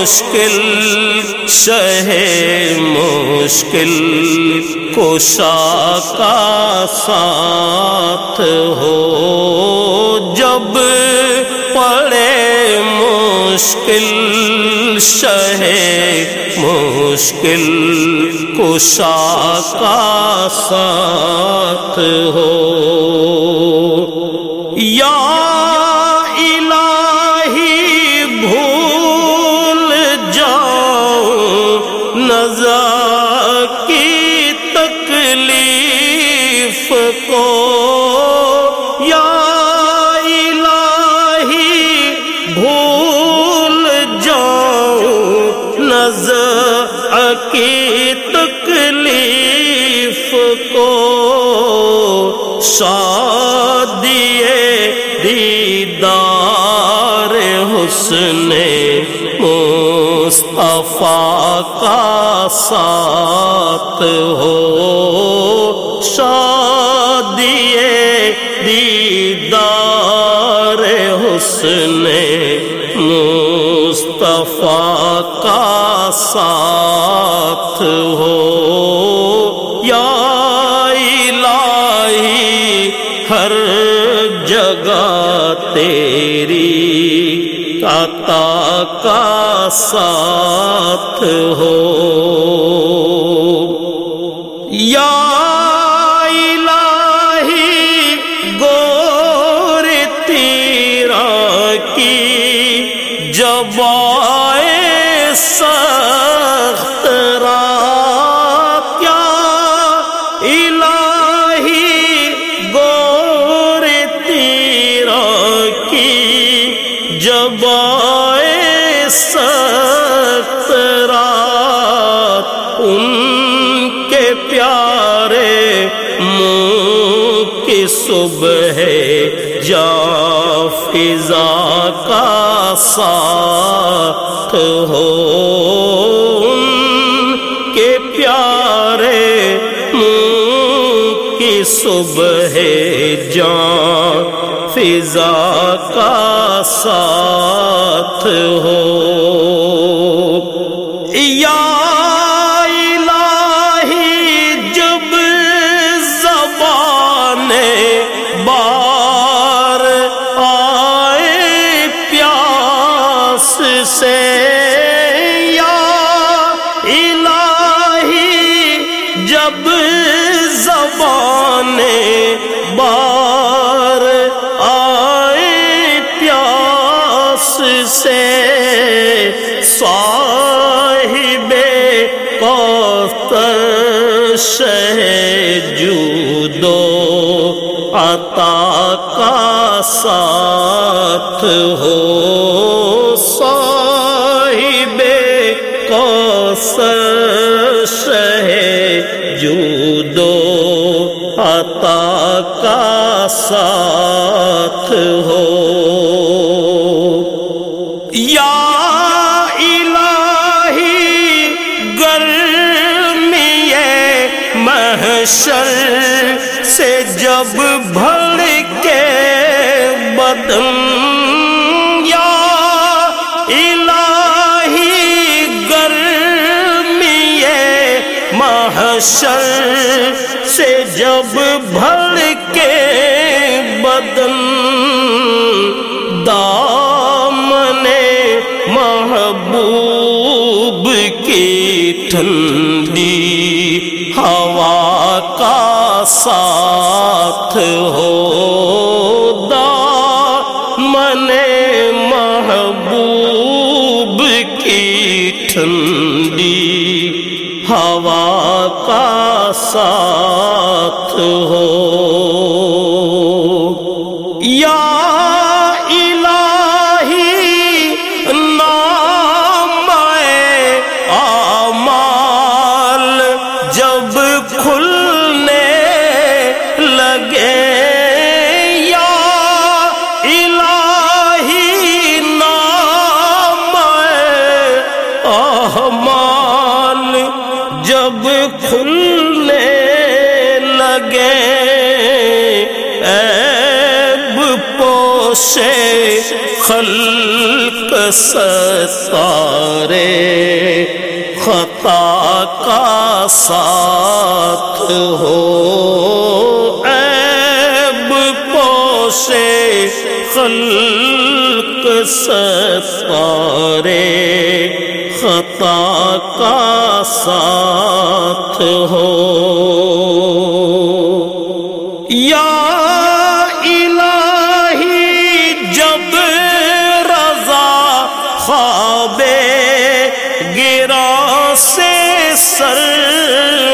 مشکل، شہ مشکل کوشا کا ساتھ ہو۔ جب پڑے مشکل، شہ مشکل کوشا کا ساتھ ہو۔ یا رضا کی تکلیف کو یا الہی بھول جاؤں نظر کی تکلیف کو شادی دیدار حسن مصطفیٰ کا ساتھ ہو۔ شادی دیدار حسن مصطفیٰ کا ساتھ ہو۔ یا الہی ہر جگہ تیری عطا کا ساتھ ہو۔ یا الہی گور تیرا کی جب آئے صبح جا فضا کا ساتھ ہو۔ ان کے پیارے منہ کی صبح جان فضا کا ساتھ ہو۔ زبان بار آئے پیاس سے، یا الہی جب زبان بار آئے پیاس سے، صاحب کوثر شہ جودو عطا کا ساتھ ہو صاحب کوثر شہ جودو عطا کا ساتھ ہو۔ یا الہی گرمی محشر سے جب بدن یا الہی گرمی محشر سے جب بھڑ کے بدن دامن محبوب کی ٹھنڈی محبوب کی ٹھنڈی ہوا کا ساتھ ہو۔ پوش خلق ستارے، خطا کا ساتھ ہو۔ عیب پوش خلق ستارے، خطا کا ساتھ ہو۔ گرا سے سر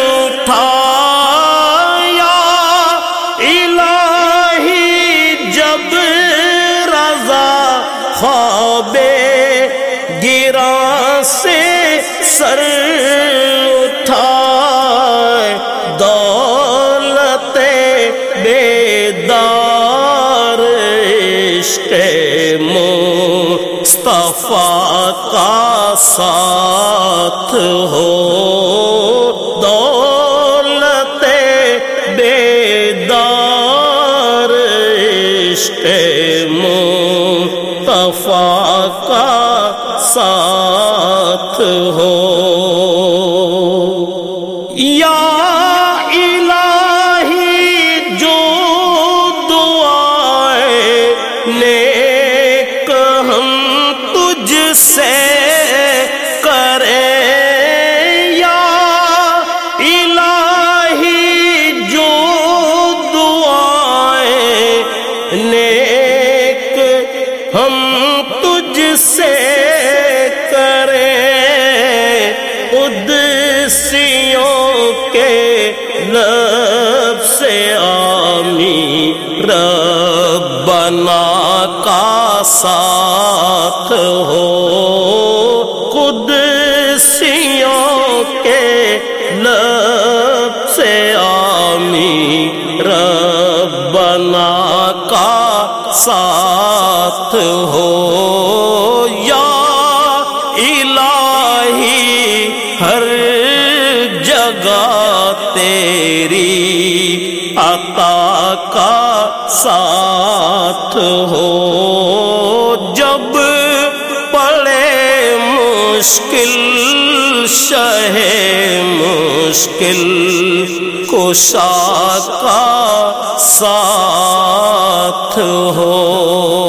اٹھا یا الہی جب رضا خواب گرا سے سر اٹھا دولت بیدار عشق مصطفیٰ۔ لب سے آمی ربنا کا ساتھ ہو۔ قدسیوں کے لب سے عطا کا ساتھ ہو۔ جب پڑے مشکل شہ مشکل کشا کا ساتھ ہو۔